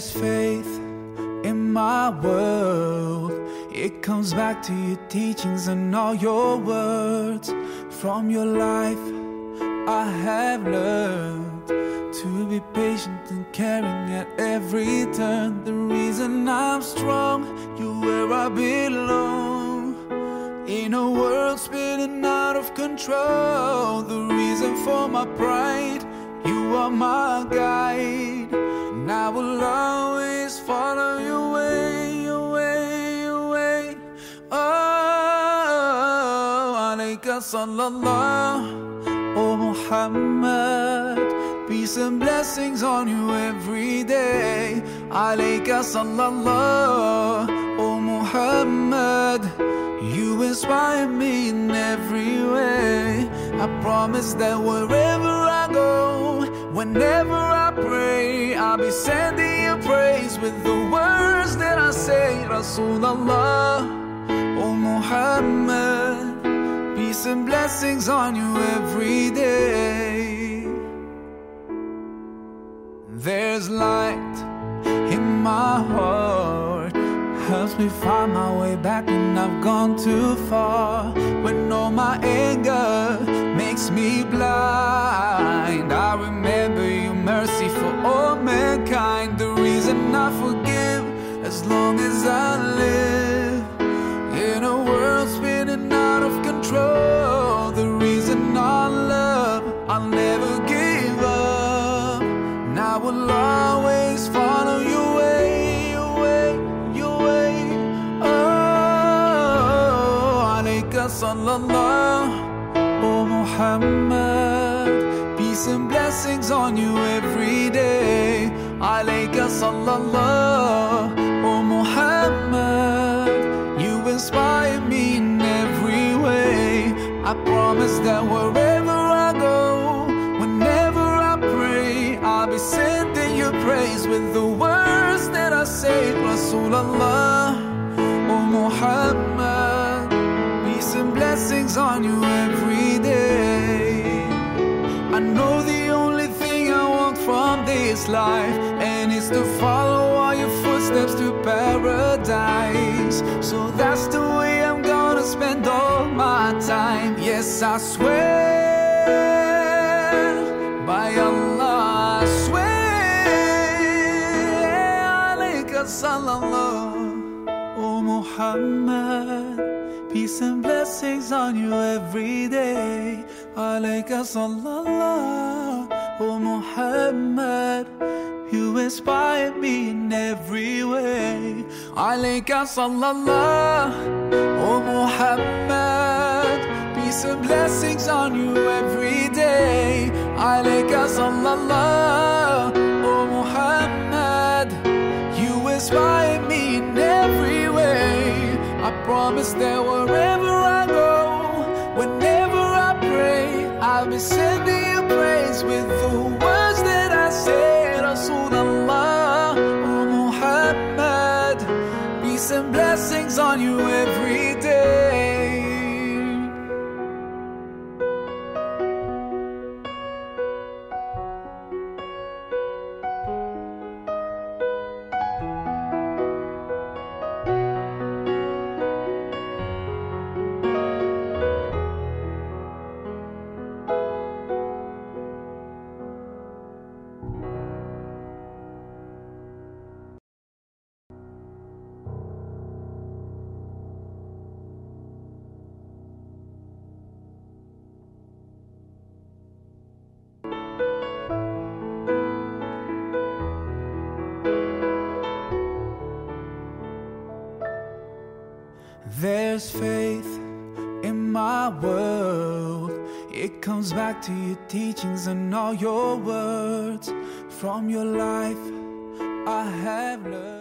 there's faith in my world, it comes back to your teachings and all your words. From your life, I have learned to be patient and caring at every turn. The reason I'm strong, you're where I belong. In a world spinning out of control, the reason for my pride, you are my guide. And I will always follow your way, your way, your way. Oh, alayka sallallahu, oh Muhammad. Peace and blessings on you every day. Alayka sallallahu, oh Muhammad. You inspire me in every way. I promise that wherever I go, whenever I pray, I'll be sending you praise with the words that I say. Rasulullah, oh Muhammad. Peace and blessings on you every day. There's light in my heart, helps me find my way back when I've gone too far. When all my anger makes me blind, I remember mercy for all mankind. The reason I forgive as long as I live in a world spinning out of control. The reason I love, I'll never give up. And I will always follow your way, your way, your way. Oh, alayka sallallahu, oh Muhammad. Peace and blessings on you every day. Alayka sallallahu, oh Muhammad. You inspire me in every way. I promise that wherever I go, whenever I pray, I'll be sending you praise with the words that I say. Rasulullah, oh Muhammad. Peace and blessings on you every day. Know the only thing I want from this life, and it's to follow all your footsteps to paradise. So that's the way I'm gonna spend all my time. Yes, I swear by Allah, I swear. Sallallahu, oh Muhammad. Peace and blessings on you every day. Alayka sallallahu, oh Muhammad. You inspire me in every way. Alayka sallallahu, oh Muhammad. Peace and blessings on you every day. Alayka sallallahu, oh Muhammad. You inspire me in promise that wherever I go, whenever I pray, I'll be sending you praise with the words that I say. Rasulullah, oh Muhammad, peace and blessings on you every day. World. It comes back to your teachings and all your words. From your life, I have learned.